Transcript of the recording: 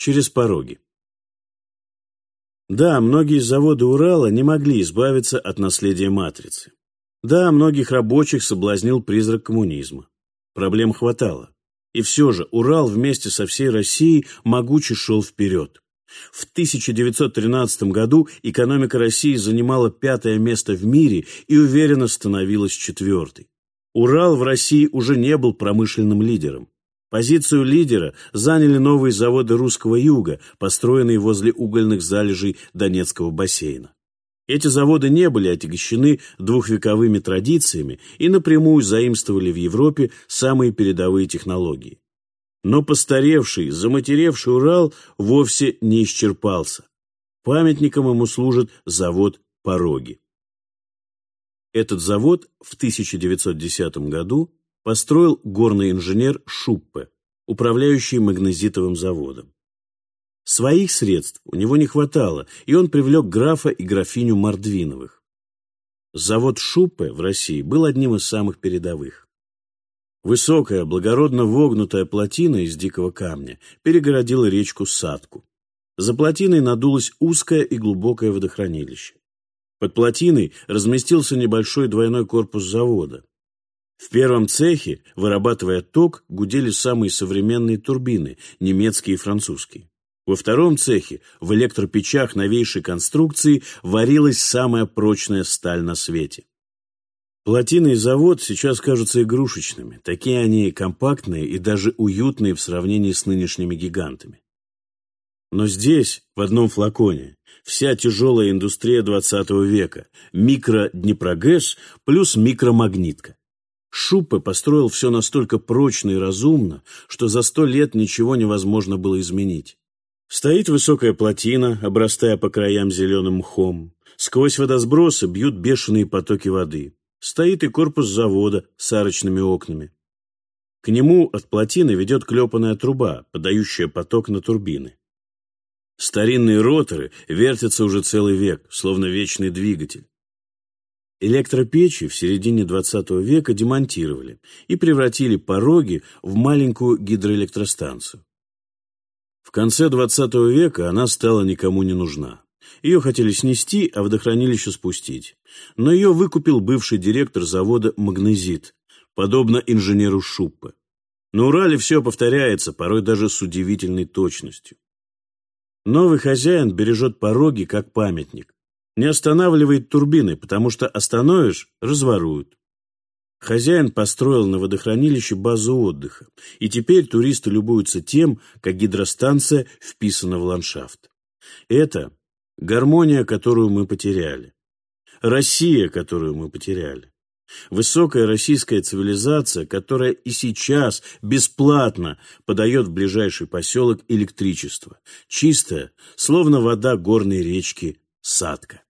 через пороги. Да, многие заводы Урала не могли избавиться от наследия матрицы. Да, многих рабочих соблазнил призрак коммунизма. Проблем хватало. И все же Урал вместе со всей Россией могуче шел вперед. В 1913 году экономика России занимала пятое место в мире и уверенно становилась четвертой. Урал в России уже не был промышленным лидером. Позицию лидера заняли новые заводы русского юга, построенные возле угольных залежей Донецкого бассейна. Эти заводы не были отягощены двухвековыми традициями и напрямую заимствовали в Европе самые передовые технологии. Но постаревший, заматеревший Урал вовсе не исчерпался. Памятником ему служит завод «Пороги». Этот завод в 1910 году построил горный инженер Шуппе, управляющий магнезитовым заводом. Своих средств у него не хватало, и он привлек графа и графиню Мордвиновых. Завод Шуппе в России был одним из самых передовых. Высокая, благородно вогнутая плотина из дикого камня перегородила речку Садку. За плотиной надулось узкое и глубокое водохранилище. Под плотиной разместился небольшой двойной корпус завода. В первом цехе, вырабатывая ток, гудели самые современные турбины, немецкие и французские. Во втором цехе, в электропечах новейшей конструкции, варилась самая прочная сталь на свете. Плотина и завод сейчас кажутся игрушечными. Такие они компактные и даже уютные в сравнении с нынешними гигантами. Но здесь, в одном флаконе, вся тяжелая индустрия 20 века, микро-днепрогэс плюс микромагнитка. Шуппе построил все настолько прочно и разумно, что за сто лет ничего невозможно было изменить. Стоит высокая плотина, обрастая по краям зеленым мхом. Сквозь водосбросы бьют бешеные потоки воды. Стоит и корпус завода с арочными окнами. К нему от плотины ведет клепанная труба, подающая поток на турбины. Старинные роторы вертятся уже целый век, словно вечный двигатель. Электропечи в середине XX века демонтировали и превратили пороги в маленькую гидроэлектростанцию. В конце XX века она стала никому не нужна. Ее хотели снести, а водохранилище спустить. Но ее выкупил бывший директор завода «Магнезит», подобно инженеру Шуппе. На Урале все повторяется, порой даже с удивительной точностью. Новый хозяин бережет пороги, как памятник. Не останавливает турбины, потому что остановишь – разворуют. Хозяин построил на водохранилище базу отдыха, и теперь туристы любуются тем, как гидростанция вписана в ландшафт. Это гармония, которую мы потеряли. Россия, которую мы потеряли. Высокая российская цивилизация, которая и сейчас бесплатно подает в ближайший поселок электричество. Чистое, словно вода горной речки Садка.